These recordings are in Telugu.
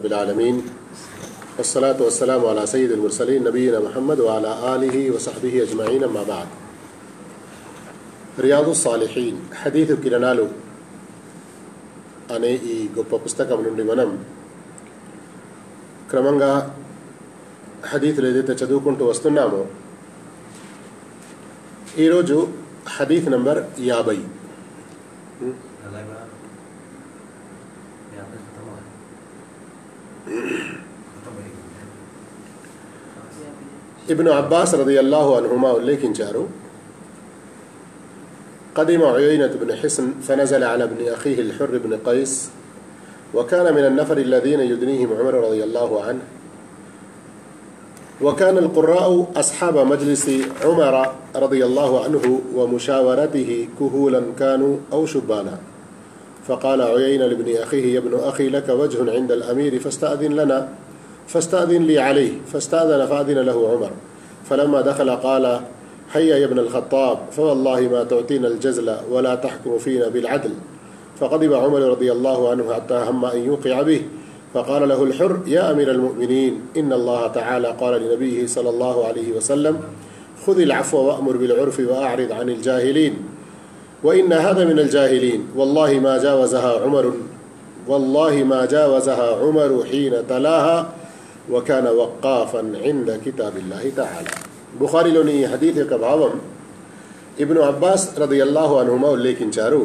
رب العالمين والصلاة والسلام على سيد المرسلين نبينا محمد وعلى آله وصحبه أجمعين أما بعد రియాదు సాలిహీన్ హదీతు కిరణాలు అనే ఈ గొప్ప పుస్తకం నుండి మనం క్రమంగా హదీతులు ఏదైతే చదువుకుంటూ వస్తున్నామో ఈరోజు హదీత్ నంబర్ యాభై ابن عباس رضي الله عنهما ولكن جارو. قدم عيينة بن حسن فنزل على ابن أخيه الحر بن قيس وكان من النفر الذين يدنيهم عمر رضي الله عنه. وكان القراء أصحاب مجلس عمر رضي الله عنه ومشاورته كهولا كانوا أو شبانا فقال عيينة لابن أخيه يا ابن أخي لك وجه عند الأمير فاستأذن لنا فاستأذن لي عليه فاستأذن فأذن له عمر. فلما دخل قال هيا يا ابن الخطاب فوالله ما تعطينا الجزل ولا تحكم فينا بالعدل. فغضب عمر رضي الله عنه حتى هم أن يوقع به فقال له الحر يا أمير المؤمنين إن الله تعالى قال لنبيه صلى الله عليه وسلم خذ العفو وأمر بالعرف وأعرض عن الجاهلين وإن هذا من الجاهلين والله ما جاوزها عمر والله ما جاوزها عمر حين تلاها వకాన వక్కాఫన్ ఇంద కితాబిల్లాహి తహాలా బుఖారిలోని ఈ హదీత్ యొక్క భావం ఇబ్ను అబ్బాస్ రదయల్లాహు అనుమ ఉల్లేఖించారు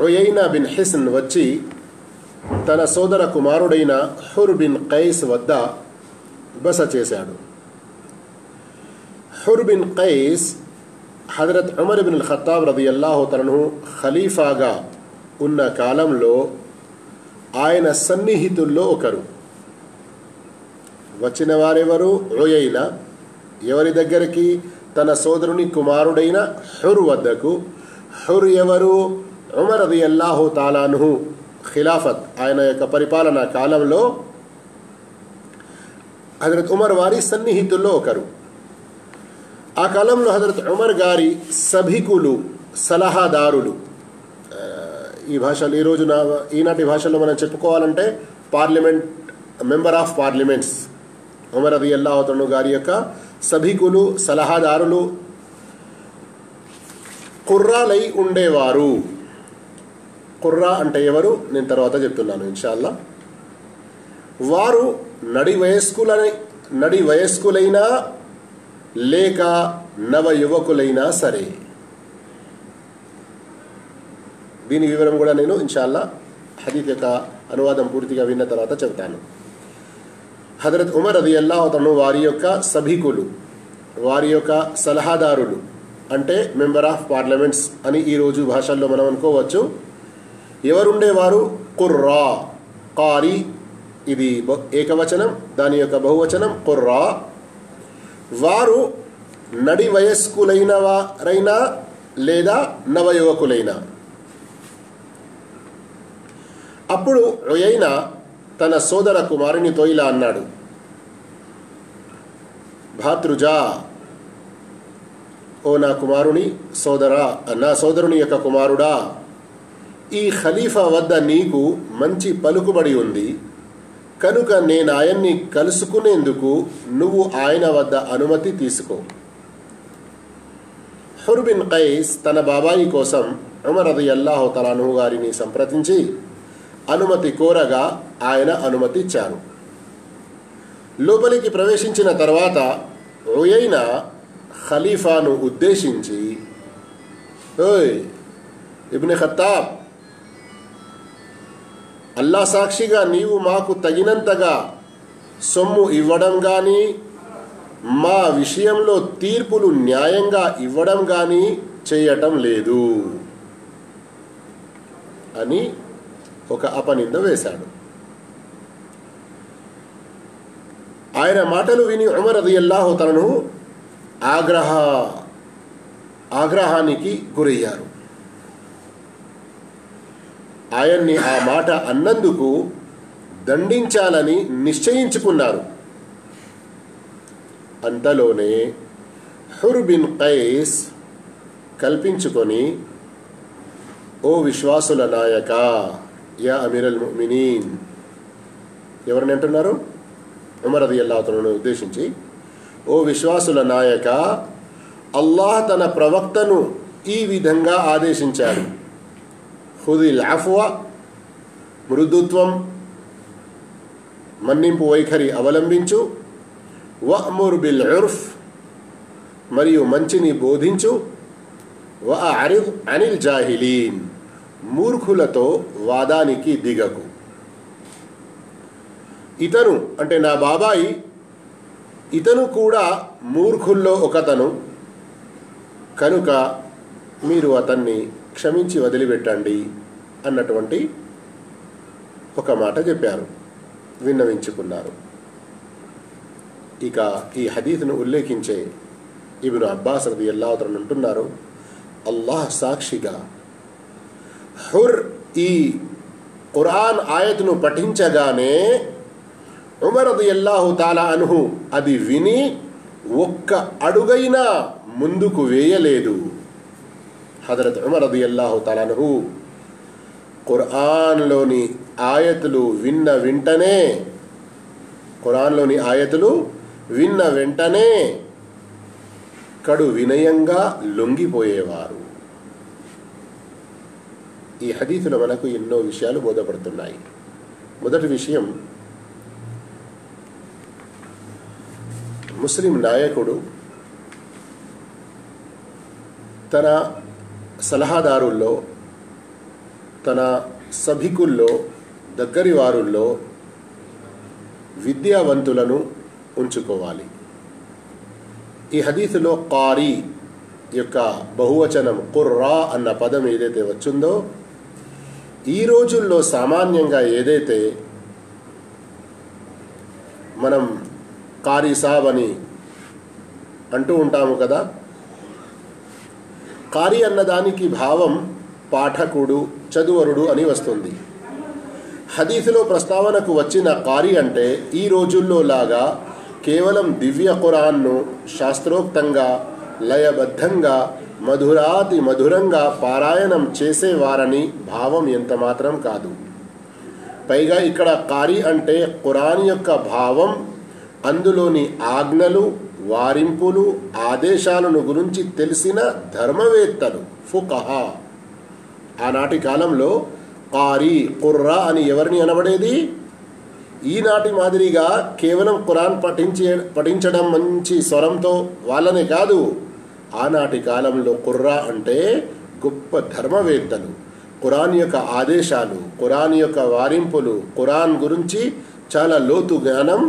రొయైనా బిన్ హిస్న్ వచ్చి తన సోదర కుమారుడైన హుర్ బిన్ కైస్ వద్ద బస చేశాడు హుర్ బిన్ కైస్ హజరత్ అమర్ బిన్ ఖత్తాబ్ రది అల్లాహు తనను ఖలీఫాగా ఉన్న కాలంలో ఆయన సన్నిహితుల్లో ఒకరు. వచ్చిన వారెవరు? రోయైన ఎవరి దగ్గరికి? తన సోదరుని కుమారుడైన హుర్ వద్దకు. హుర్ ఎవరు? ఉమర్ అది అల్లాహు తాలాను ఖిలాఫత్. ఆయన యొక్క పరిపాలన కాలంలో హజరత్ ఉమర్ వారి సన్నిహితుల్లో ఒకరు. ఆ కాలంలో హజరత్ ఉమర్ గారి సభికులు సలహాదారులు. ఈ భాషలు ఈ రోజున ఈనాటి భాషలో మనం చెప్పుకోవాలంటే parliament member of parliaments. Umar అది అల్లాహతను గారి యొక్క సభికులు సలహాదారులు కుర్రాలై ఉండేవారు. కుర్రా అంటే ఎవరు? నేను తర్వాత చెప్తున్నాను ఇన్షాల్లా వారు నడి వయస్కులై నడి వయస్కులైనా లేక నవ యువకులైనా సరే దీని వివరం కూడా నేను ఇన్షాల్లా హదీత్ యొక్క అనువాదం పూర్తిగా విన్న తర్వాత చెబుతాను. హజరత్ ఉమర్ అది అల్లాహతను వారి యొక్క సభికులు వారి యొక్క సలహాదారులు అంటే మెంబర్ ఆఫ్ పార్లమెంట్స్ అని ఈరోజు భాషల్లో మనం అనుకోవచ్చు. ఎవరుండేవారు? కుర్రా కారి ఇది ఏకవచనం దాని యొక్క బహువచనం కుర్రా. వారు నడి వయస్కులైన వారైనా లేదా నవయువకులైనా. అప్పుడు రొయైన తన సోదర కుమారునితో ఇలా అన్నాడు భాతృజా ఓ నా కుమారుని సోదరా నా సోదరుని యొక్క కుమారుడా ఈ ఖలీఫా వద్ద నీకు మంచి పలుకుబడి ఉంది. కనుక నేను ఆయన్ని కలుసుకునేందుకు నువ్వు ఆయన వద్ద అనుమతి తీసుకో. హుర్బిన్ కైస్ తన బాబాయి కోసం ఉమర్ అది తలాను గారిని సంప్రదించి అనుమతి కోరగా ఆయన అనుమతి ఇచ్చారు లోపలికి ప్రవేశించిన తర్వాత ఒయైన ఖలీఫాను ఉద్దేశించి ఓయ్ ఇబ్ని ఖత్తాబ్ అల్లా సాక్షిగా నీవు మాకు తగినంతగా సొమ్ము ఇవ్వడం కానీ మా విషయంలో తీర్పులు న్యాయంగా ఇవ్వడం కానీ చేయటం లేదు అని ఒక అపనింద వేశాడు. ఆయన మాటలు విని ఉమర్ అది అల్లాహు తనను ఆగ్రహ ఆగ్రహానికి గురయ్యారు. ఆయన్ని ఆ మాట అన్నందుకు దండించాలని నిశ్చయించుకున్నారు. అంతలోనే హుర్బిన్ కైస్ కల్పించుకొని ఓ విశ్వాసుల నాయక యా అమీరల్ ముమినీన్. ఎవరిని అంటున్నారు? ఉమర్ అది అల్లాహతను ఉద్దేశించి ఓ విశ్వాసుల నాయక అల్లాహ్ తన ప్రవక్తను ఈ విధంగా ఆదేశించాడు. హుదిల్ అఫ్వా మృదుత్వం మన్నింపు వైఖరి అవలంబించు వఅముర్ బిల్ ఉర్ఫ్ మరియు మంచిని బోధించు వ అరిద్ అనిల్ జాహిలీన్. మూర్ఖులతో వాదానికి దిగకు. ఇతను అంటే నా బాబాయి ఇతను కూడా మూర్ఖుల్లో ఒకతను. కనుక మీరు అతన్ని క్షమించి వదిలిపెట్టండి అన్నటువంటి ఒక మాట చెప్పారు. విన్నవించుకున్నారు. ఇక ఈ హదీత్ను ఉల్లేఖించే ఇబును అబ్బాస్ రది అల్లాహతను అంటున్నారు అల్లాహ్ సాక్షిగా హుర్ ఈ ఖురాన్ ఆయత్ను పఠించగానే ఉమర్ అది తాలా అనుహు అది విని ఒక్క అడుగైనా ముందుకు వేయలేదు. హజరత్ ఉమర్ అది అల్లాహు తాలానుహు ఖురాన్లోని ఆయతులు విన్న వెంటనే ఖురాన్లోని ఆయతులు విన్న వెంటనే కడు వినయంగా లొంగిపోయేవారు. ఈ హదీసులో మనకు ఎన్నో విషయాలు బోధపడుతున్నాయి. మొదటి విషయం ముస్లిం నాయకుడు తన సలహాదారుల్లో తన సభికుల్లో దగ్గరి వారుల్లో విద్యావంతులను ఉంచుకోవాలి. ఈ హదీసులో కారీ యొక్క బహువచనం కుర్రా అన్న పదం ఏదైతే వచ్చిందో ఈ రోజుల్లో సామాన్యంగా ఏదైతే మనం కారీ సాబ్ అని అంటూ ఉంటాము కదా కారీ అన్నదానికి భావం పాఠకుడు చదువరుడు అని వస్తుంది. హదీసులో ప్రస్తావనకు వచ్చిన కారీ అంటే ఈ రోజుల్లో లాగా కేవలం దివ్య ఖురాన్ను శాస్త్రోక్తంగా లయబద్ధంగా మధురాతి మధురంగా పారాయణం చేసేవారని భావం ఎంత మాత్రం కాదు. పైగా ఇక్కడ కారి అంటే ఖురాన్ యొక్క భావం అందులోని ఆజ్ఞలు వారింపులు ఆదేశాలను గురించి తెలిసిన ధర్మవేత్తలు ఫుకహా. ఆనాటి కాలంలో కారి కుర్రా అని ఎవరిని అనబడేది? ఈనాటి మాదిరిగా కేవలం ఖురాన్ పఠించే పఠించడం మంచి స్వరంతో వాళ్ళనే కాదు. ఆనాటి కాలంలో కుర్రా అంటే గొప్ప ధర్మవేత్తలు. ఖురాన్ యొక్క ఆదేశాలు ఖురాన్ యొక్క వారింపులు ఖురాన్ గురించి చాలా లోతు జ్ఞానం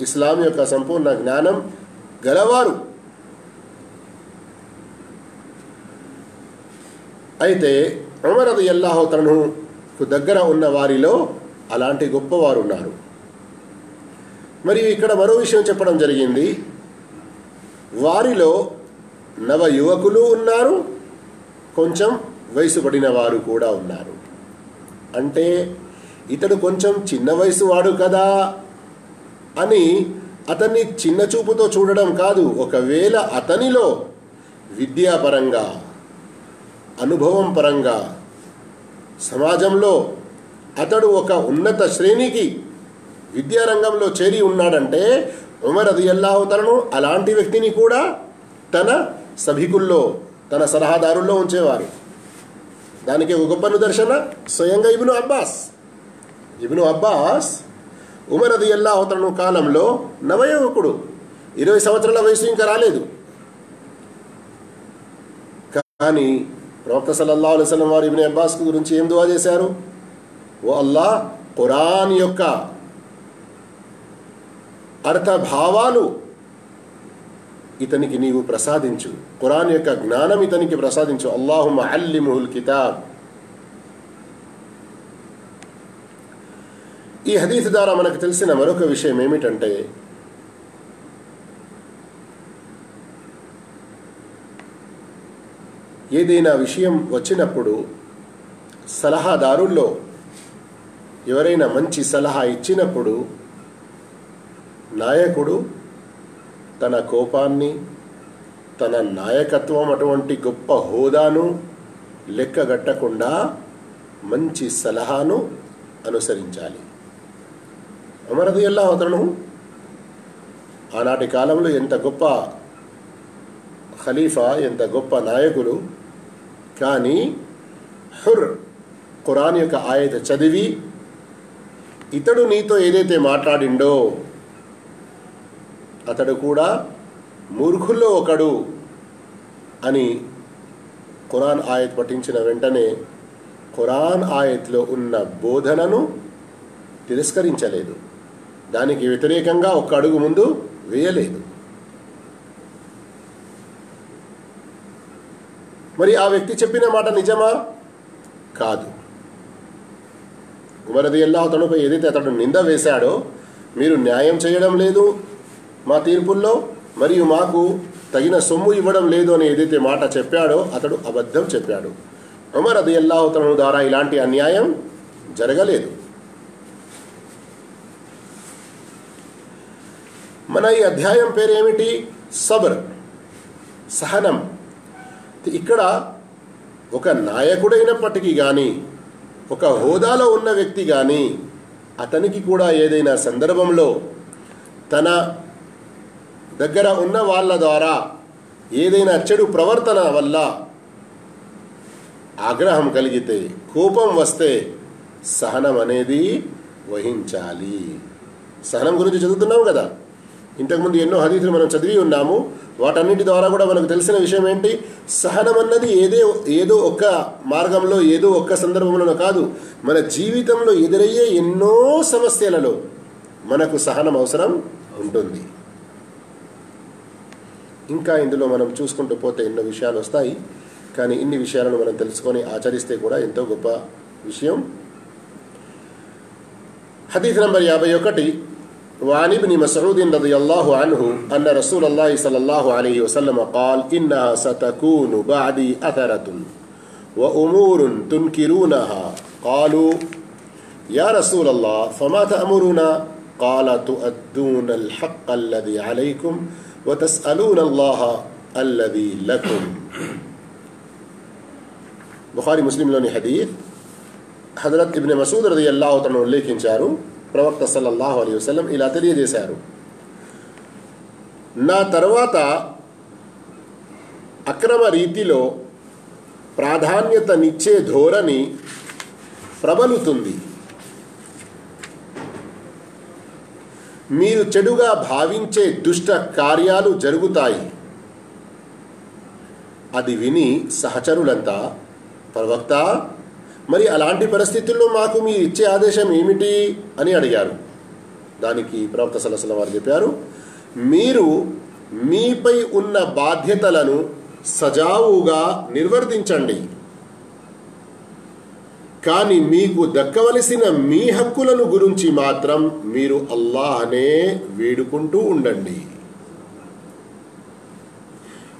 ఇస్లాం యొక్క సంపూర్ణ జ్ఞానం గలవారు. అయితే అమరది ఎల్లాహోతనుకు దగ్గర ఉన్న వారిలో అలాంటి గొప్పవారు ఉన్నారు మరియు ఇక్కడ మరో విషయం చెప్పడం జరిగింది. వారిలో నవ యువకులు ఉన్నారు కొంచెం వయసు పడిన వారు కూడా ఉన్నారు. అంటే ఇతడు కొంచెం చిన్న వయసు వాడు కదా అని అతన్ని చిన్న చూపుతో చూడడం కాదు ఒకవేళ అతనిలో విద్యాపరంగా అనుభవం పరంగా సమాజంలో అతడు ఒక ఉన్నత శ్రేణికి విద్యారంగంలో చేరి ఉన్నాడంటే ఉమర్ అది అల్లాహుతలను అలాంటి వ్యక్తిని కూడా తన సభికుల్లో తన సలహాదారుల్లో ఉంచేవారు. దానికి ఒక గొప్ప నిదర్శన స్వయంగా ఇబును అబ్బాస్. ఇబును అబ్బాస్ ఉమరది ఎల్లా అల్లాహుతలను కాలంలో నవయువకుడు. ఇరవై సంవత్సరాల వయసు ఇంకా రాలేదు. కానీ ప్రవక్త సల్లల్లా అలైవలం వారు ఇబిన్ అబ్బాస్ గురించి ఏం దువా చేశారు? ఓ అల్లా ఖురాన్ యొక్క అర్థభావాలు ఇతనికి నీవు ప్రసాదించు. ఖురాన్ యొక్క జ్ఞానం ఇతనికి ప్రసాదించు. అల్లాహు అల్లిముల్ కితాబ్. ఈ హదీఫ్ ద్వారా మనకు తెలిసిన మరొక విషయం ఏమిటంటే ఏదైనా విషయం వచ్చినప్పుడు సలహాదారుల్లో ఎవరైనా మంచి సలహా ఇచ్చినప్పుడు నాయకుడు తన కోపాన్ని తన నాయకత్వం అటువంటి గొప్ప హోదాను లెక్కగట్టకుండా మంచి సలహాను అనుసరించాలి. అమరది ఎలా అవుతాను ఆనాటి కాలంలో ఎంత గొప్ప ఖలీఫా ఎంత గొప్ప నాయకులు కానీ హుర్ ఖురాన్ యొక్క ఆయత చదివి ఇతడు నీతో ఏదైతే మాట్లాడిండో అతడు కూడా మూర్ఖుల్లో ఒకడు అని ఖురాన్ ఆయత్ పఠించిన వెంటనే ఖురాన్ ఆయత్లో ఉన్న బోధనను తిరస్కరించలేదు. దానికి వ్యతిరేకంగా ఒక్క అడుగు ముందు వేయలేదు. మరి ఆ వ్యక్తి చెప్పిన మాట నిజమా? కాదు. ఉమరది ఎల్లా అతనుపై ఏదైతే అతడు నింద వేశాడో మీరు న్యాయం చేయడం లేదు మా తీర్పుల్లో మరియు మాకు తగిన సొమ్ము ఇవ్వడం లేదు అని ఏదైతే మాట చెప్పాడో అతడు అబద్ధం చెప్పాడు. ఉమర్ అది అల్లాహతను ద్వారా ఇలాంటి అన్యాయం జరగలేదు. మన ఈ అధ్యాయం పేరు ఏమిటి సబర్ సహనం. ఇక్కడ ఒక నాయకుడైనప్పటికీ కానీ ఒక హోదాలో ఉన్న వ్యక్తి కానీ అతనికి కూడా ఏదైనా సందర్భంలో తన దగ్గర ఉన్న వాళ్ళ ద్వారా ఏదైనా చెడు ప్రవర్తన వల్ల ఆగ్రహం కలిగితే కోపం వస్తే సహనం అనేది వహించాలి. సహనం గురించి చదువుతున్నాము కదా? ఇంతకుముందు ఎన్నో హదీతులు మనం చదివి ఉన్నాము. వాటన్నిటి ద్వారా కూడా మనకు తెలిసిన విషయం ఏంటి? సహనం అన్నది ఏదే ఏదో ఒక్క మార్గంలో ఏదో ఒక్క సందర్భంలోనో కాదు. మన జీవితంలో ఎదురయ్యే ఎన్నో సమస్యలలో మనకు సహనం అవసరం ఉంటుంది. ఇంకా ఇందులో మనం చూసుకుంటూ పోతే ఎన్నో విషయాలు వస్తాయి కానీ ఇన్ని విషయాలను మనం తెలుసుకొని ఆచరిస్తే కూడా ఎంతో గొప్ప విషయం హదీఫ్ నంబర్ యాభై ఒకటి وعن ابن مسعود رضي الله عنه أن رسول الله صلى الله عليه وسلم قال إنها ستكون بعدي أثرة وأمور تنكرونها قالوا يا رسول الله فما تأمرنا قال تؤدون الحق الذي عليكم وتسألون الله الذي لكم బుఖారి ముస్లింలోని హదీఫ్ హజరత్ ఇబ్నె మసూద్ రది అల్లాహతను ఉల్లేఖించారు ప్రవక్త సల్లల్లాహు అలీ వసలం ఇలా తెలియజేశారు నా తర్వాత అక్రమ రీతిలో ప్రాధాన్యతనిచ్చే ధోరణి ప్రబలుతుంది మీరు చెడుగా భావించే దుష్ట కార్యాలు జరుగుతాయి. అది విని సహచరులంతా ప్రవక్త మరి అలాంటి పరిస్థితుల్లో మాకు మీరు ఇచ్చే ఆదేశం ఏమిటి అని అడిగారు. దానికి ప్రవక్త సలసల వారు చెప్పారు మీరు మీపై ఉన్న బాధ్యతలను సజావుగా నిర్వర్తించండి. కానీ మీకు దక్కవలసిన మీ హక్కులను గురించి మాత్రం మీరు అల్లాహనే వేడుకుంటూ ఉండండి.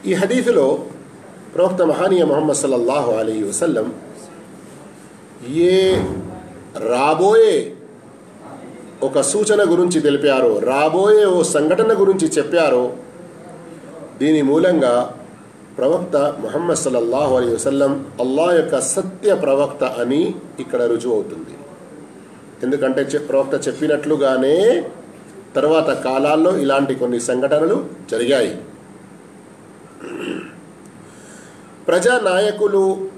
ఈ హదీఫులో ప్రవక్త మహానీయ మొహమ్మద్ సల్లల్లాహు అలీ వసల్లం ఏ రాబోయే ఒక సూచన గురించి తెలిపారో రాబోయే ఓ సంఘటన గురించి చెప్పారో దీని మూలంగా ప్రవక్త ముహమ్మద్ సల్లల్లాహు అలీ వసల్లం అల్లా యొక్క సత్య ప్రవక్త అని ఇక్కడ రుజువు అవుతుంది. ఎందుకంటే ప్రవక్త చెప్పినట్లుగానే తర్వాత కాలాల్లో ఇలాంటి కొన్ని సంఘటనలు జరిగాయి. ప్రజా నాయకులు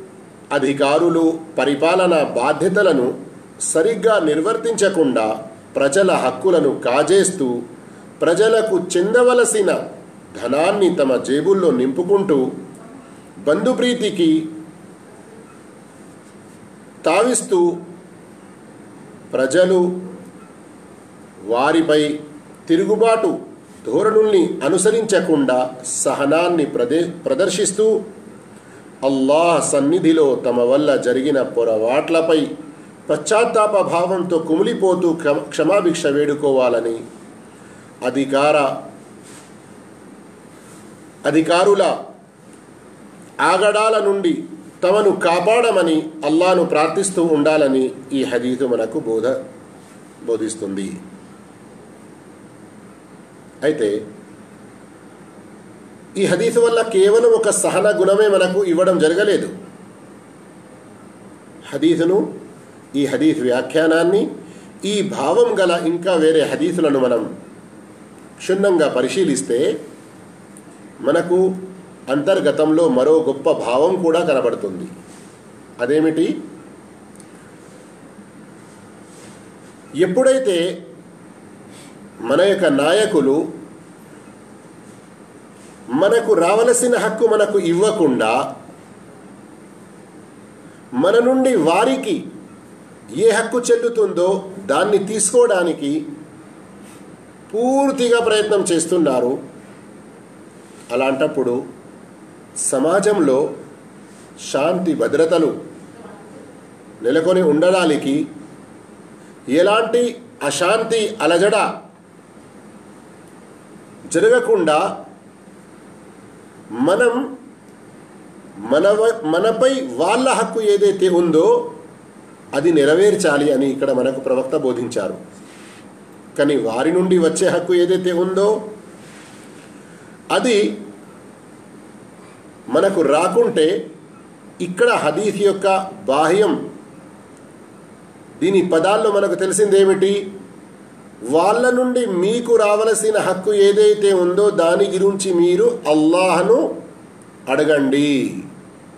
అధికారులు పరిపాలనా బాధ్యతలను సరిగ్గా నిర్వర్తించకుండా ప్రజల హక్కులను కాజేస్తూ ప్రజలకు చెందవలసిన ధనాన్ని తమ జేబుల్లో నింపుకుంటూ బంధుప్రీతికి తావిస్తూ ప్రజలు వారిపై తిరుగుబాటు ధోరణుల్ని అనుసరించకుండా సహనాన్ని ప్రదే ప్రదర్శిస్తూ అల్లాహ్ సన్నిధిలో తమ వల్ల జరిగిన పొరవాట్లపై పశ్చాత్తాప భావంతో కుమిలిపోతూ క్షమాభిక్ష వేడుకోవాలని అధికార అధికారుల ఆగడాల నుండి తమను కాపాడమని అల్లాను ప్రార్థిస్తూ ఉండాలని ఈ హదీతు మనకు బోధ బోధిస్తుంది. అయితే ఈ హదీసు వల్ల కేవలం ఒక సహన గుణమే మనకు ఇవ్వడం జరగలేదు. హదీసును ఈ హదీఫ్ వ్యాఖ్యానాన్ని ఈ భావం గల ఇంకా వేరే హదీసులను మనం క్షుణ్ణంగా పరిశీలిస్తే మనకు అంతర్గతంలో మరో గొప్ప భావం కూడా కనబడుతుంది. అదేమిటి? ఎప్పుడైతే మన యొక్క నాయకులు మనకు రావలసిన హక్కు మనకు ఇవ్వకుండా మన నుండి వారికి ఏ హక్కు చెల్లుతుందో దాన్ని తీసుకోవడానికి పూర్తిగా ప్రయత్నం చేస్తున్నారు. అలాంటప్పుడు సమాజంలో శాంతి భద్రతలు నెలకొని ఉండడానికి ఎలాంటి అశాంతి అలజడ జరగకుండా మనం మన మనపై వాళ్ళ హక్కు ఏదైతే ఉందో అది నెరవేర్చాలి అని ఇక్కడ మనకు ప్రవక్త బోధించారు. కానీ వారి నుండి వచ్చే హక్కు ఏదైతే ఉందో అది మనకు రాకుంటే ఇక్కడ హదీఫ్ యొక్క బాహ్యం దీని పదాల్లో మనకు తెలిసిందేమిటి? వాళ్ళ నుండి మీకు రావలసిన హక్కు ఏదైతే ఉందో దాని గురించి మీరు అల్లాహను అడగండి.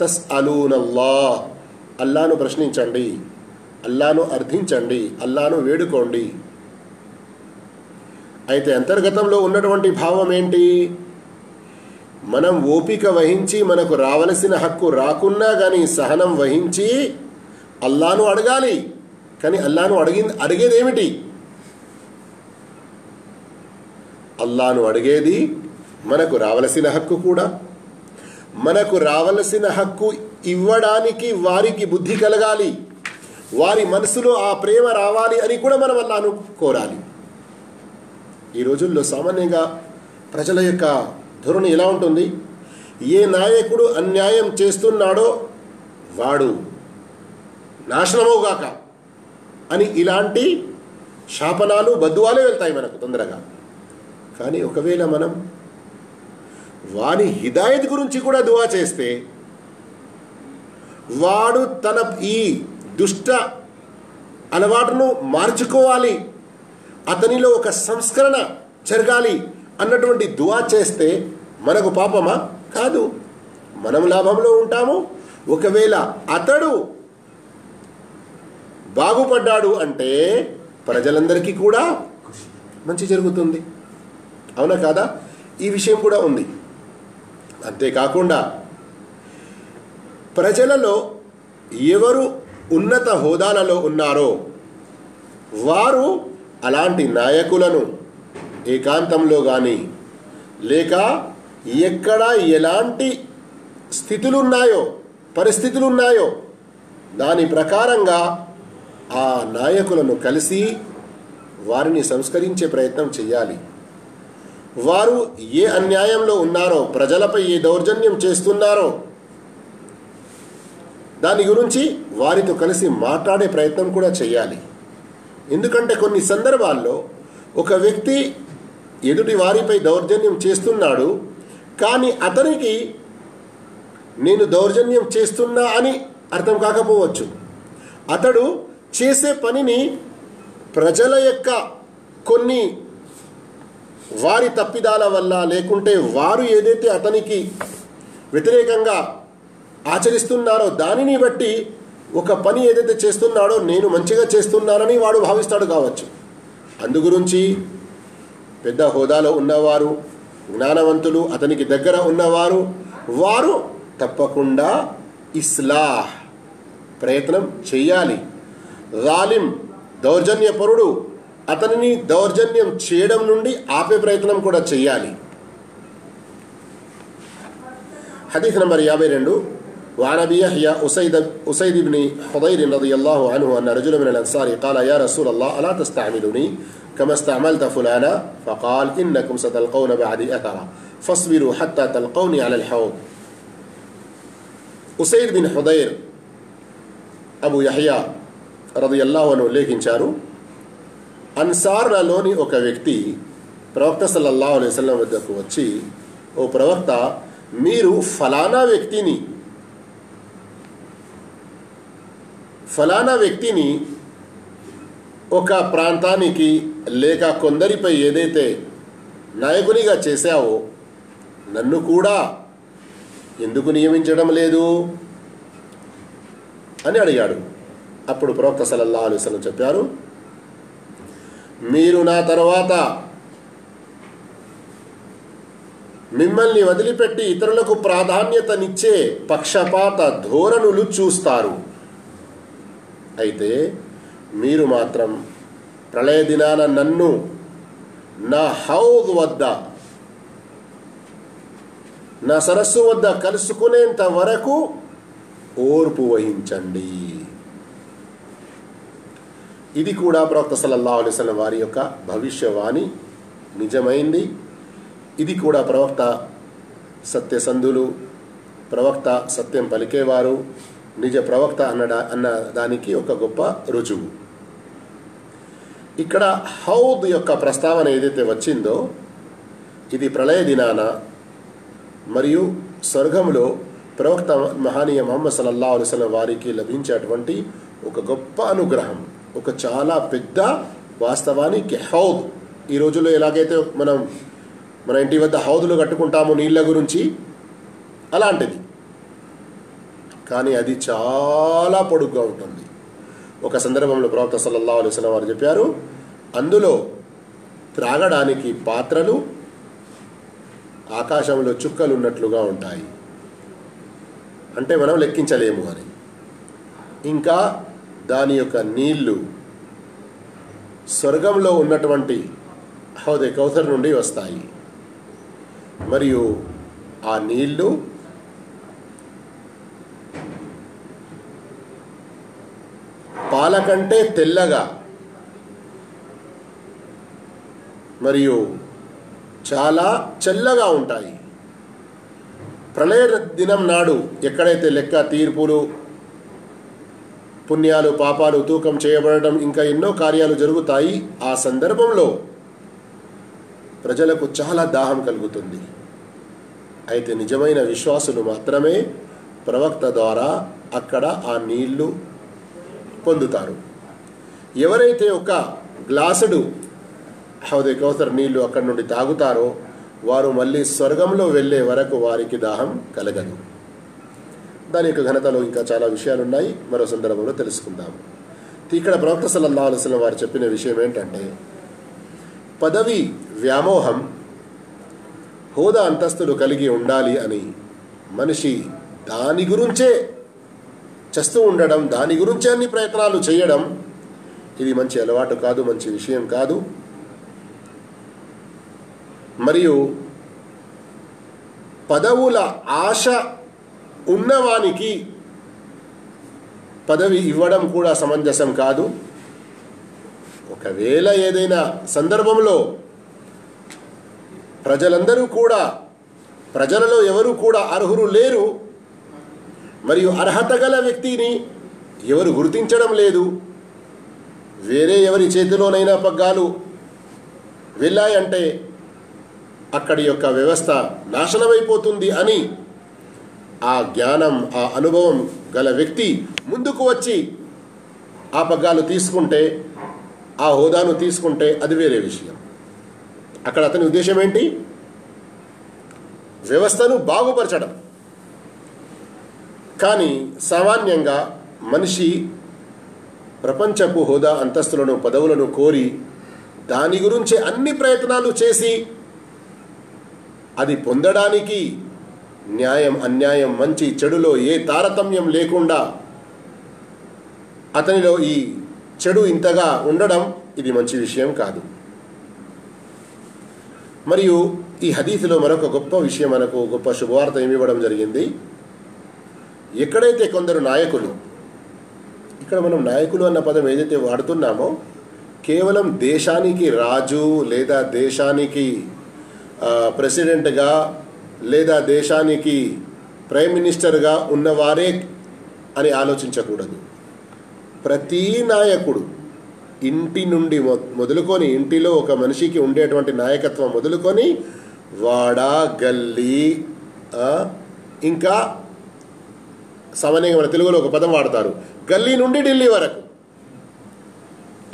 తస్ అలూనల్లా అల్లాను ప్రశ్నించండి. అల్లాను అర్థించండి. అల్లాను వేడుకోండి. అయితే అంతర్గతంలో ఉన్నటువంటి భావం ఏంటి? మనం ఓపిక వహించి మనకు రావలసిన హక్కు రాకున్నా కానీ సహనం వహించి అల్లాను అడగాలి. కానీ అల్లాను అడిగింది అడిగేది ఏమిటి అల్లాను అడిగేది మనకు రావలసిన హక్కు కూడా. మనకు రావలసిన హక్కు ఇవ్వడానికి వారికి బుద్ధి కలగాలి. వారి మనసులో ఆ ప్రేమ రావాలి అని కూడా మనం అల్లాను కోరాలి. ఈ రోజుల్లో సామాన్యంగా ప్రజల యొక్క ధోరణి ఎలా ఉంటుంది? ఏ నాయకుడు అన్యాయం చేస్తున్నాడో వాడు నాశనమవుగాక అని ఇలాంటి శాపనాలు బద్దువాలే వెళ్తాయి మనకు తొందరగా. కానీ ఒకవేళ మనం వాని హిదాయత్ గురించి కూడా దువా చేస్తే వాడు తన ఈ దుష్ట అలవాటును మార్చుకోవాలి. అతనిలో ఒక సంస్కరణ జరగాలి. అన్నటువంటి దువా చేస్తే మనకు పాపమా? కాదు. మనం లాభంలో ఉంటాము. ఒకవేళ అతడు బాగుపడ్డాడు అంటే ప్రజలందరికీ కూడా మంచి జరుగుతుంది. అవునా కాదా? ఈ విషయం కూడా ఉంది. అంతేకాకుండా ప్రజలలో ఎవరు ఉన్నత హోదాలలో ఉన్నారో వారు అలాంటి నాయకులను ఏకాంతంలో కానీ లేక ఎక్కడ ఎలాంటి స్థితులు ఉన్నాయో పరిస్థితులు ఉన్నాయో దాని ప్రకారంగా ఆ నాయకులను కలిసి వారిని సంస్కరించే ప్రయత్నం చేయాలి వారు ఏ అన్యాయంలో ఉన్నారో ప్రజలపై ఏ దౌర్జన్యం చేస్తున్నారో దాని గురించి వారితో కలిసి మాట్లాడే ప్రయత్నం కూడా చేయాలి ఎందుకంటే కొన్ని సందర్భాల్లో ఒక వ్యక్తి ఎదుటి వారిపై దౌర్జన్యం చేస్తున్నాడు కానీ అతనికి నేను దౌర్జన్యం చేస్తున్నా అని అర్థం కాకపోవచ్చు. అతడు చేసే పనిని ప్రజల యొక్క కొన్ని వారి తప్పిదాల వల్ల లేకుంటే వారు ఏదైతే అతనికి వ్యతిరేకంగా ఆచరిస్తున్నారో దానిని బట్టి ఒక పని ఏదైతే చేస్తున్నాడో నేను మంచిగా చేస్తున్నానని వాడు భావిస్తాడు కావచ్చు. అందుగురించి పెద్ద హోదాలో ఉన్నవారు జ్ఞానవంతులు అతనికి దగ్గర ఉన్నవారు వారు తప్పకుండా ఇస్లాహ్ ప్రయత్నం చేయాలి రాలిం దౌర్జన్యపరుడు అతనిని దౌర్జన్యం చేయడం నుండి ఆపే ప్రయత్నం కూడా చేయాలి حديث نمبر يابي رندو وعن ابي يحيى اسيد اسيد بن حضير رضي الله عنه ان رجلا من الانصار قال يا رسول الله الا تستعملني كما استعملت فلانا فقال انكم ستلقون بعدي اثرا فاصبروا حتى تلقوني على الحوض اسيد بن حضير అబు యహయా రదియల్లాహు అను ఉల్లేఖించారు అన్సార్లలోని ఒక వ్యక్తి ప్రవక్త సల్లల్లాహు అలైహి వసల్లం వద్దకు వచ్చి ఓ ప్రవక్త మీరు ఫలానా వ్యక్తిని ఫలానా వ్యక్తిని ఒక ప్రాంతానికి లేక కొందరిపై ఏదైతే నాయకునిగా చేశావో నన్ను కూడా ఎందుకు నియమించడం లేదు? అని అడిగాడు. అప్పుడు ప్రవక్త సలల్లా అలుసలం చెప్పారు మీరు నా తర్వాత మిమ్మల్ని వదిలిపెట్టి ఇతరులకు ప్రాధాన్యతనిచ్చే పక్షపాత ధోరణులు చూస్తారు. అయితే మీరు మాత్రం ప్రళయ దినాన నన్ను నా హౌద్ వద్ద నా సరస్సు వద్ద కలుసుకునేంత వరకు ఓర్పు వహించండి. ఇది కూడా ప్రవక్త సల్లల్లా అలిస్ల వారి యొక్క భవిష్యవాణి. నిజమైంది. ఇది కూడా ప్రవక్త సత్యసంధులు ప్రవక్త సత్యం పలికేవారు నిజ ప్రవక్త అన్న అన్న దానికి ఒక గొప్ప రుజువు. ఇక్కడ హౌద్ యొక్క ప్రస్తావన ఏదైతే వచ్చిందో ఇది ప్రళయ దినాన మరియు స్వర్గంలో ప్రవక్త మహానీయ మహమ్మద్ సల్లల్లా అలుసలం వారికి లభించేటువంటి ఒక గొప్ప అనుగ్రహం ఒక చాలా పెద్ద వాస్తవానికి హౌద్. ఈ రోజుల్లో ఎలాగైతే మనం మన ఇంటి వద్ద హౌదులు కట్టుకుంటాము నీళ్ళ గురించి అలాంటిది. కానీ అది చాలా పొడుగ్గా ఉంటుంది. ఒక సందర్భంలో ప్రవక్త సల్లల్లా అలైస్లం వారు చెప్పారు అందులో త్రాగడానికి పాత్రలు ఆకాశంలో చుక్కలు ఉన్నట్లుగా ఉంటాయి. అంటే మనం లెక్కించలేము అని. ఇంకా దాని యొక్క నీళ్ళు స్వర్గంలో ఉన్నటువంటి హోదే కౌథర్ నుండి వస్తాయి. మరియు ఆ నీళ్ళు పాల కంటే తెల్లగా మరియు చాలా చల్లగా ఉంటాయి. ప్రళయ దినం నాడు ఎక్కడైతే లెక్క తీర్పులు పుణ్యాలు పాపాలు తూకం చేయబడటం ఇంకా ఎన్నో కార్యాలు జరుగుతాయి ఆ సందర్భంలో ప్రజలకు చాలా దాహం కలుగుతుంది. అయితే నిజమైన విశ్వాసులు మాత్రమే ప్రవక్త ద్వారా అక్కడ ఆ నీళ్ళు పొందుతారు. ఎవరైతే ఒక గ్లాసుడు హౌదే కౌసర్ నీళ్ళు అక్కడి నుండి తాగుతారో వారు మళ్ళీ స్వర్గంలో వెళ్ళే వరకు వారికి దాహం కలగదు. దాని యొక్క ఘనతలో ఇంకా చాలా విషయాలు ఉన్నాయి మరో సందర్భంలో తెలుసుకుందాము ఇక్కడ ప్రవక్త సల్లల్లా అలసిన వారు చెప్పిన విషయం ఏంటంటే పదవి వ్యామోహం హోదా అంతస్తులు కలిగి ఉండాలి అని మనిషి దాని గురించే చేస్తూ ఉండడం దాని గురించి అన్ని ప్రయత్నాలు చేయడం ఇది మంచి అలవాటు కాదు మంచి విషయం కాదు. మరియు పదవుల ఆశ ఉన్నవానికి పదవి ఇవ్వడం కూడా సమంజసం కాదు. ఒకవేళ ఏదైనా సందర్భంలో ప్రజలందరూ కూడా ప్రజలలో ఎవరు కూడా అర్హులు లేరు మరియు అర్హత గల వ్యక్తిని ఎవరు గుర్తించడం లేదు. వేరే ఎవరి చేతిలోనైనా పగ్గాలు వెళ్ళాయంటే అక్కడి యొక్క వ్యవస్థ నాశనమైపోతుంది అని ఆ జ్ఞానం ఆ అనుభవం గల వ్యక్తి ముందుకు వచ్చి ఆ పగ్గాలు తీసుకుంటే ఆ హోదాను తీసుకుంటే అది వేరే విషయం. అక్కడ అతని ఉద్దేశం ఏంటి? వ్యవస్థను బాగుపరచడం. కానీ సామాన్యంగా మనిషి ప్రపంచపు హోదా అంతస్తులను పదవులను కోరి దాని గురించి అన్ని ప్రయత్నాలు చేసి అది పొందడానికి న్యాయం అన్యాయం మంచి చెడులో ఏ తారతమ్యం లేకుండా అతనిలో ఈ చెడు ఇంతగా ఉండడం ఇది మంచి విషయం కాదు. మరియు ఈ హదీఫ్లో మరొక గొప్ప విషయం మనకు గొప్ప శుభవార్త ఇవ్వడం జరిగింది? ఎక్కడైతే కొందరు నాయకులు ఇక్కడ మనం నాయకులు అన్న పదం ఏదైతే వాడుతున్నామో కేవలం దేశానికి రాజు లేదా దేశానికి ప్రెసిడెంట్గా లేదా దేశానికి ప్రైమ్ మినిస్టర్గా ఉన్నవారే అని ఆలోచించకూడదు. ప్రతి నాయకుడు ఇంటి నుండి మొదలుకొని ఇంటిలో ఒక మనిషికి ఉండేటువంటి నాయకత్వం మొదలుకొని వాడ గల్లీ ఇంకా సామాన్యంగా మన తెలుగులో ఒక పదం వాడతారు. గల్లీ నుండి ఢిల్లీ వరకు.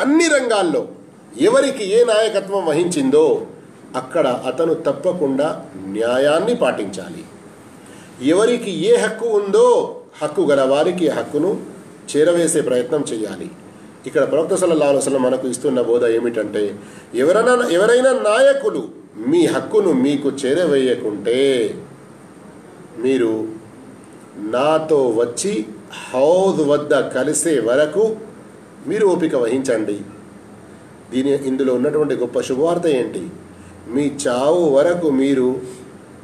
అన్ని రంగాల్లో ఎవరికి ఏ నాయకత్వం వహించిందో అక్కడ అతను తప్పకుండా న్యాయాన్ని పాటించాలి. ఎవరికి ఏ హక్కు ఉందో హక్కు గల వారికి హక్కును చేరవేసే ప్రయత్నం చేయాలి. ఇక్కడ ప్రవక్త సల్లల్లాహు అసలు మనకు ఇస్తున్న బోధ ఏమిటంటే ఎవరైనా ఎవరైనా నాయకులు మీ హక్కును మీకు చేరవేయకుంటే మీరు నాతో వచ్చి హౌద్ వద్ద కలిసే వరకు మీరు ఓపిక వహించండి. దీని ఇందులో ఉన్నటువంటి గొప్ప శుభవార్త ఏంటి? మీ చావు వరకు మీరు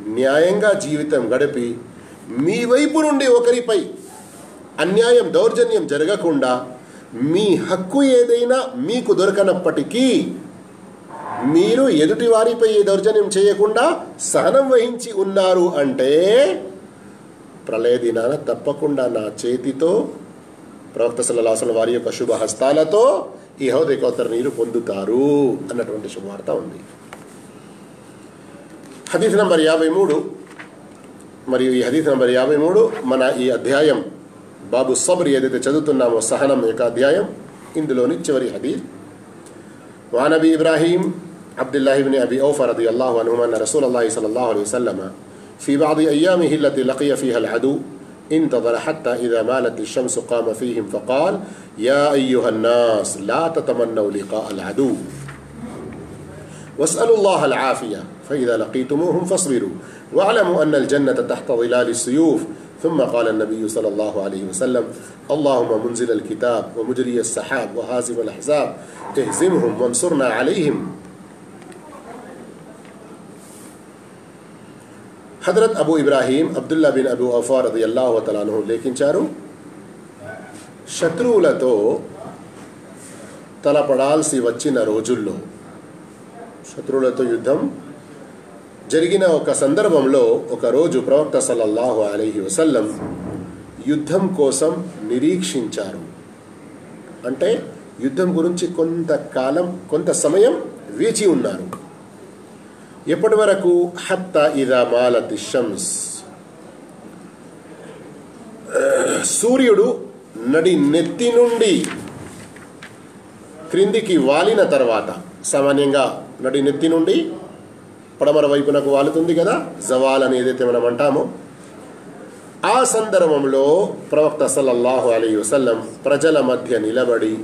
న్యాయంగా జీవితం గడిపి మీ వైపు నుండి ఒకరిపై అన్యాయం దౌర్జన్యం జరగకుండా మీ హక్కు ఏదైనా మీకు దొరకనప్పటికీ మీరు ఎదుటి వారిపై దౌర్జన్యం చేయకుండా సహనం వహించి ఉన్నారు అంటే ప్రళయ దినాన తప్పకుండా నా చేతితో ప్రవక్త అసలు వారి యొక్క శుభ హస్తాలతో ఈ హోదయకోత్తర నీరు పొందుతారు అన్నటువంటి శుభవార్త ఉంది. హదీఫ్ నంబర్ యాభై మూడు మరియు ఈ హదీఫ్ నంబర్ యాభై మూడు మన ఈ అధ్యాయం బాబు సబ్రి ఏదైతే చదువుతున్నామో సహనం యొక్క అధ్యాయం ఇందులోని చివరి హదీఫ్ వానబీ ఇబ్రాహీం అబ్దుల్లాహిబిన్ అబి ఔఫర్ అది అల్లాహు అనుమాన్ రసూల్ అల్లాహి సల్లాహు అలైవల్లమా في بعض أيامه التي لقي فيها العدو انتظر حتى إذا مالت الشمس قام فيهم فقال يا أيها الناس لا تتمنوا لقاء العدو. واسألوا الله العافية. فإذا لقيتموهم فاصبروا. واعلموا أن الجنة تحت ظلال السيوف. ثم قال النبي صلى الله عليه وسلم اللهم منزل الكتاب ومجري السحاب وهازم الأحزاب. اهزمهم وانصرنا عليهم. Hazrat Abu Ibrahim Abdullah bin Abu Afar అది అల్లాహతలాను తలాను శత్రువులతో తలపడాల్సి వచ్చిన రోజుల్లో శత్రువులతో యుద్ధం జరిగిన ఒక సందర్భంలో ఒక రోజు ప్రవక్త సల్లల్లాహు అలీహి వసల్లం యుద్ధం కోసం నిరీక్షించారు. అంటే యుద్ధం గురించి కొంతకాలం కొంత సమయం వేచి ఉన్నారు. ఎప్పటి వరకు? హత్త ఇదా మాలతి షమ్స్ సూర్యుడు నడి నెత్తి నుండి క్రిందికి వాలిన తర్వాత సామాన్యంగా నడి నెత్తి నుండి పడమర వైపునకు వాలుతుంది కదా? జవాల్ అని ఏదైతే మనం అంటామో ఆ సందర్భంలో ప్రవక్త సల్లల్లాహు అలీ వసల్లం ప్రజల మధ్య నిలబడి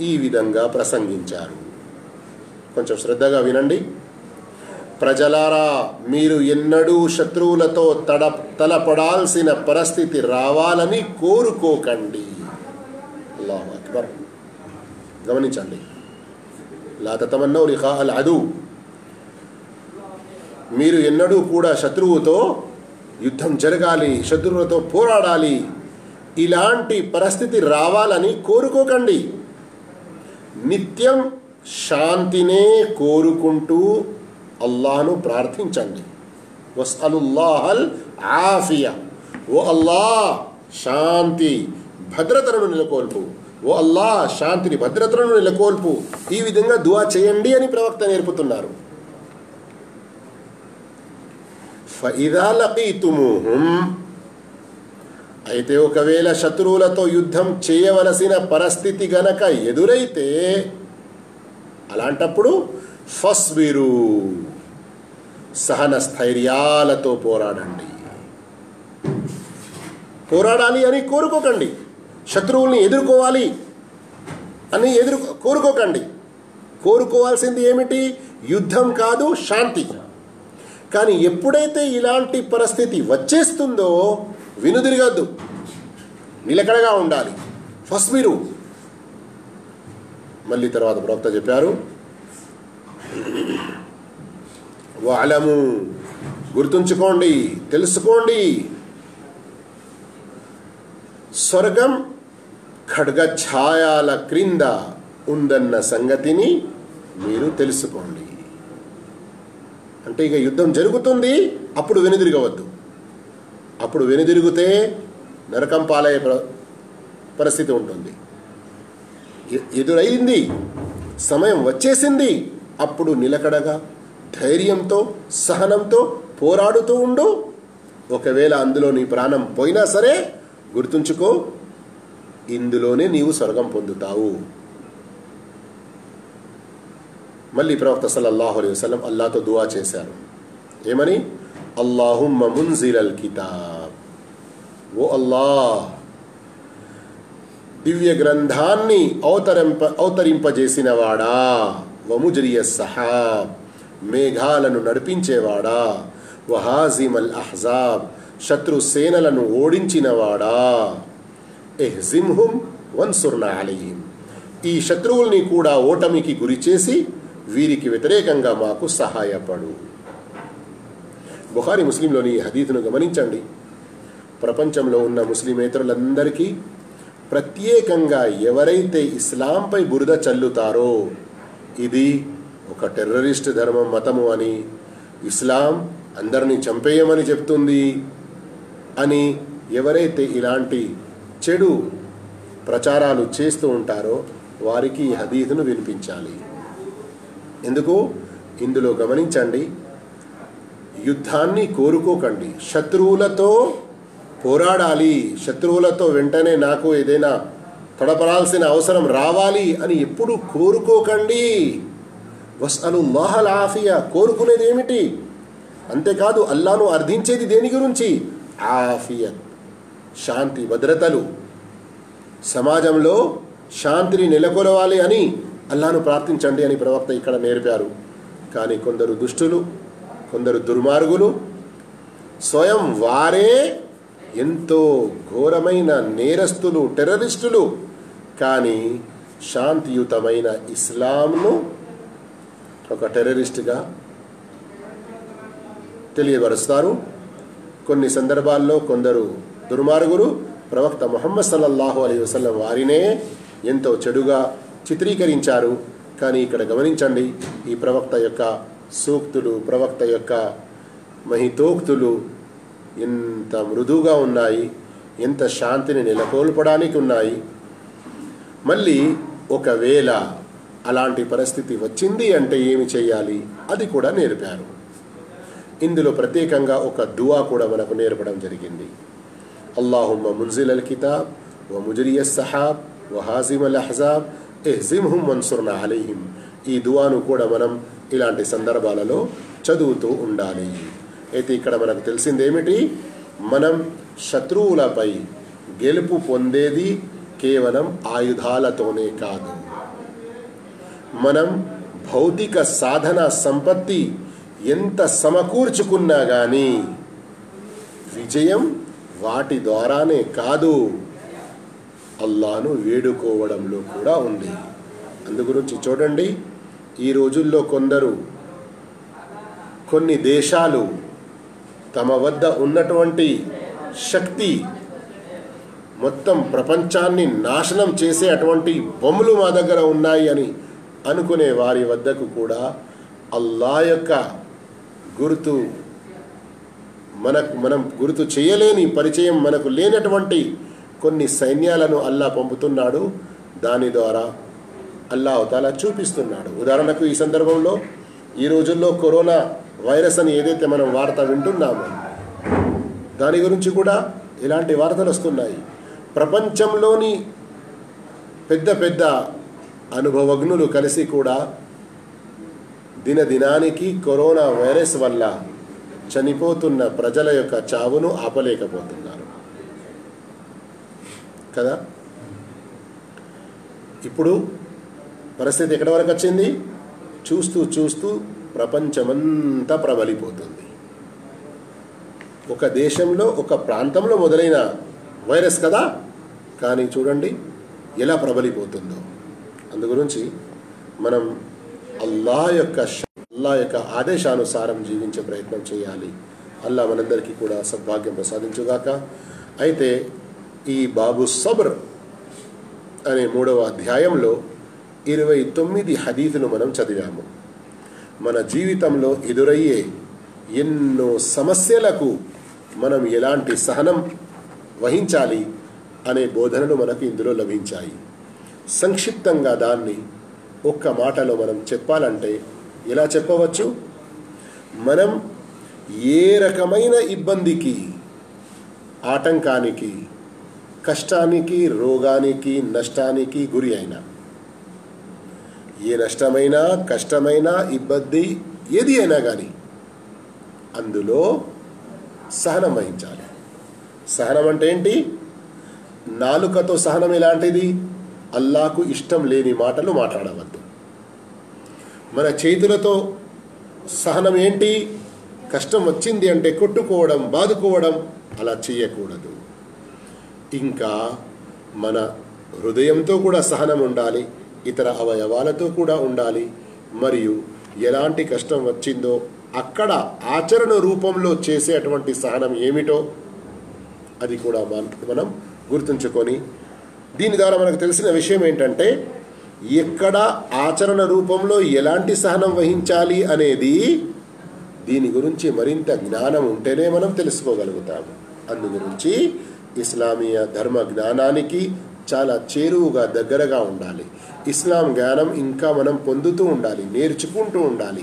ఈ విధంగా ప్రసంగించారు. కొంచెం శ్రద్ధగా వినండి. ప్రజలారా మీరు ఎన్నడూ శత్రువులతో తడ తలపడాల్సిన పరిస్థితి రావాలని కోరుకోకండి. అల్లాహు అక్బర్. గమనించండి. లాతమన్నో లిఖా అల్ అదు. మీరు ఎన్నడూ కూడా శత్రువుతో యుద్ధం జరగాలి శత్రువులతో పోరాడాలి ఇలాంటి పరిస్థితి రావాలని కోరుకోకండి. నిత్యం శాంతినే కోరుకుంటూ అల్లాను ప్రార్థించండి. వస్అలుల్లాహల్ ఆఫియా. ఓ అల్లా శాంతి భద్రతను నెలకొల్పు. ఓ అల్లా శాంతిని భద్రతను నెలకొల్పు. ఈ విధంగా దువా చేయండి అని ప్రవక్త నేర్పుతున్నారు. అయితే ఒకవేళ శత్రువులతో యుద్ధం చేయవలసిన పరిస్థితి గనక ఎదురైతే అలాంటప్పుడు ఫస్విరు సహన స్థైర్యాలతో పోరాడండి. పోరాడాలి అని కోరుకోకండి. శత్రువుల్ని ఎదుర్కోవాలి అని ఎదురు కోరుకోకండి. కోరుకోవాల్సింది ఏమిటి? యుద్ధం కాదు శాంతి. కానీ ఎప్పుడైతే ఇలాంటి పరిస్థితి వచ్చేస్తుందో వినుదిరగద్దు. నిలకడగా ఉండాలి. ఫస్ట్ మీరు మళ్ళీ తర్వాత ప్రవక్త చెప్పారు వాలము గుర్తుంచుకోండి తెలుసుకోండి. స్వర్గం ఖడ్గ ఛాయాల క్రింద ఉందన్న సంగతిని మీరు తెలుసుకోండి. అంటే ఇక యుద్ధం జరుగుతుంది అప్పుడు వెనుదిరగవద్దు. అప్పుడు వెనుదిరిగితే నరకం పాలయ్యే పరిస్థితి ఉంటుంది. ఎదురైంది సమయం వచ్చేసింది. అప్పుడు నిలకడగా ధైర్యంతో సహనంతో పోరాడుతూ ఉండు. ఒకవేళ అందులో నీ ప్రాణం పోయినా సరే గుర్తుంచుకో ఇందులోనే నీవు స్వర్గం పొందుతావు. మళ్ళీ ప్రవక్త సల్లల్లాహు అలైహి వసల్లం అల్లాతో దువా చేశారు. ఏమని? అల్లాహుమ్మ మున్జిలల్ కితాబ్. ఓ అల్లా దివ్య గ్రంథాన్ని అవతరింప అవతరింపజేసినవాడా? వముజరియ సహాబ్ మేఘాలను నడిపించేవాడా? వహాజిమల్ అహ్జాబ్ శత్రు సేనలను ఓడించినవాడా? ఎహ్జిమ్హుం వన్సుర్న అలైహిం. ఈ శత్రువుల్ని కూడా ఓటమికి గురి చేసి వీరికి వ్యతిరేకంగా మాకు సహాయపడు. బుహారి ముస్లింలోని ఈ హదీతును గమనించండి. ప్రపంచంలో ఉన్న ముస్లిమేతరులందరికీ ప్రత్యేకంగా ఎవరైతే ఇస్లాంపై బురద చల్లుతారో ఇది ఒక టెర్రరిస్ట్ ధర్మం మతము అని ఇస్లాం అందరినీ చంపేయమని చెప్తుంది అని ఎవరైతే ఇలాంటి చెడు ప్రచారాలు చేస్తూ ఉంటారో వారికి ఈ హదీదును వినిపించాలి. ఎందుకు? ఇందులో గమనించండి. యుద్ధాన్ని కోరుకోకండి. శత్రువులతో పోరాడాలి. శత్రువులతో వెంటనే నాకు ఏదైనా తడపడాల్సిన అవసరం రావాలి అని ఎప్పుడు కోరుకోకండి. వసలు మహల్ ఆఫియా కోరుకునేది ఏమిటి? అంతేకాదు అల్లాను అర్థించేది దేని గురించి? ఆఫియత్ శాంతి భద్రతలు. సమాజంలో శాంతిని నెలకొలవాలి అని అల్లాను ప్రార్థించండి అని ప్రవక్త ఇక్కడ నేర్పారు. కానీ కొందరు దుష్టులు కొందరు దుర్మార్గులు స్వయం వారే ఎంతో ఘోరమైన నేరస్తులు టెర్రరిస్టులు. కానీ శాంతియుతమైన ఇస్లాంను ఒక టెర్రరిస్ట్గా తెలియపరుస్తారు. కొన్ని సందర్భాల్లో కొందరు దుర్మార్గులు ప్రవక్త మొహమ్మద్ సల్లల్లాహు అలీ వసలం వారినే ఎంతో చెడుగా చిత్రీకరించారు. కానీ ఇక్కడ గమనించండి ఈ ప్రవక్త యొక్క సూక్తులు ప్రవక్త యొక్క మహితోక్తులు ఎంత మృదువుగా ఉన్నాయి ఎంత శాంతిని నెలకొల్పడానికి ఉన్నాయి. మళ్ళీ ఒకవేళ అలాంటి పరిస్థితి వచ్చింది అంటే ఏమి చేయాలి? అది కూడా నేర్పారు. ఇందులో ప్రత్యేకంగా ఒక దువా కూడా మనకు నేర్పడం జరిగింది. అల్లాహుమ్మ మున్జిల్ అల్ కితాబ్ వ ముజరియ సహాబ్ వ హాజిమ్ అల్ అహజాబ్ ఎహ్జిమ్హుమ్ మన్సుర్న అలీహిం. ఈ దువాను కూడా మనం ఇలాంటి సందర్భాలలో చదువుతూ ఉండాలి. అయితే ఇక్కడ మనకు తెలిసింది ఏమిటి? మనం శత్రువులపై గెలుపు పొందేది కేవలం ఆయుధాలతోనే కాదు. మనం భౌతిక సాధన సంపత్తి ఎంత సమకూర్చుకున్నా కానీ విజయం వాటి ద్వారానే కాదు. అల్లాను వేడుకోవడంలో కూడా ఉంది. అందుగురించి చూడండి. ఈ రోజుల్లో కొందరు కొన్ని దేశాలు తమ వద్ద ఉన్నటువంటి శక్తి మొత్తం ప్రపంచాన్ని నాశనం చేసే అటువంటి బొమ్మలు మా దగ్గర ఉన్నాయి అని అనుకునే వారి వద్దకు కూడా అల్లా యొక్క గుర్తు మనకు మనం గుర్తు చేయలేని పరిచయం మనకు లేనటువంటి కొన్ని సైన్యాలను అల్లా పంపుతున్నాడు. దాని ద్వారా అల్లా అవతాలా చూపిస్తున్నాడు. ఉదాహరణకు ఈ సందర్భంలో ఈ రోజుల్లో కరోనా వైరస్ అని ఏదైతే మనం వార్త వింటున్నామో దాని గురించి కూడా ఇలాంటి వార్తలు వస్తున్నాయి. ప్రపంచంలోని పెద్ద పెద్ద అనుభవజ్ఞులు కలిసి కూడా దినదినానికి కరోనా వైరస్ వల్ల చనిపోతున్న ప్రజల యొక్క చావును ఆపలేకపోతున్నారు. కదా? ఇప్పుడు పరిస్థితి ఎక్కడి వరకు వచ్చింది? చూస్తూ చూస్తూ ప్రపంచమంతా ప్రబలిపోతుంది. ఒక దేశంలో ఒక ప్రాంతంలో మొదలైన వైరస్ కదా? కానీ చూడండి ఎలా ప్రబలిపోతుందో. అందుగురించి మనం అల్లా యొక్క అల్లా యొక్క ఆదేశానుసారం జీవించే ప్రయత్నం చేయాలి. అల్లా మనందరికీ కూడా సద్భాగ్యం ప్రసాదించుగాక. అయితే ఈ బాబు సబర్ అనే మూడవ అధ్యాయంలో ఇరవై తొమ్మిది హదీతులు మనం చదివాము. మన జీవితంలో ఎదురయ్యే ఎన్నో సమస్యలకు మనం ఎలాంటి సహనం వహించాలి అనే బోధనలు మనకు ఇందులో లభించాయి. సంక్షిప్తంగా దాన్ని ఒక్క మాటలో మనం చెప్పాలంటే ఎలా చెప్పవచ్చు? మనం ఏ రకమైన ఇబ్బందికి ఆటంకానికి కష్టానికి రోగానికి నష్టానికి గురి అయినా ఏ నష్టమైనా కష్టమైనా ఇబ్బంది ఏది అయినా కానీ అందులో సహనం వహించాలి. సహనం అంటే ఏంటి? నాలుకతో సహనం ఎలాంటిది? అల్లాకు ఇష్టం లేని మాటలు మాట్లాడవద్దు. మన చేతులతో సహనం ఏంటి? కష్టం వచ్చింది అంటే కొట్టుకోవడం బాదుకోవడం అలా చేయకూడదు. ఇంకా మన హృదయంతో కూడా సహనం ఉండాలి. ఇతర అవయవాలతో కూడా ఉండాలి. మరియు ఎలాంటి కష్టం వచ్చిందో అక్కడ ఆచరణ రూపంలో చేసేటువంటి సహనం ఏమిటో అది కూడా మనం గుర్తుంచుకొని దీని ద్వారా మనకు తెలిసిన విషయం ఏంటంటే ఎక్కడ ఆచరణ రూపంలో ఎలాంటి సహనం వహించాలి అనేది దీని గురించి మరింత జ్ఞానం ఉంటేనే మనం తెలుసుకోగలుగుతాము. అందు గురించి ఇస్లామీయ ధర్మ జ్ఞానానికి చాలా చేరువుగా దగ్గరగా ఉండాలి. ఇస్లాం జ్ఞానం ఇంకా మనం పొందుతూ ఉండాలి నేర్చుకుంటూ ఉండాలి.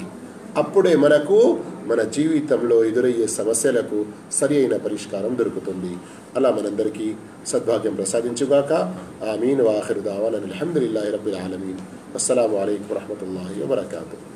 అప్పుడే మనకు మన జీవితంలో ఎదురయ్యే సమస్యలకు సరి అయిన పరిష్కారం దొరుకుతుంది. అలా మనందరికీ సద్భాగ్యం ప్రసాదించుగాక. ఆమీన్. వాఖిరు దావాన్ అల్హమ్దుల్లాహి రబ్బుల్ ఆలమీన్. అస్సలం అయికం వరహమూల వబర్కాతూ.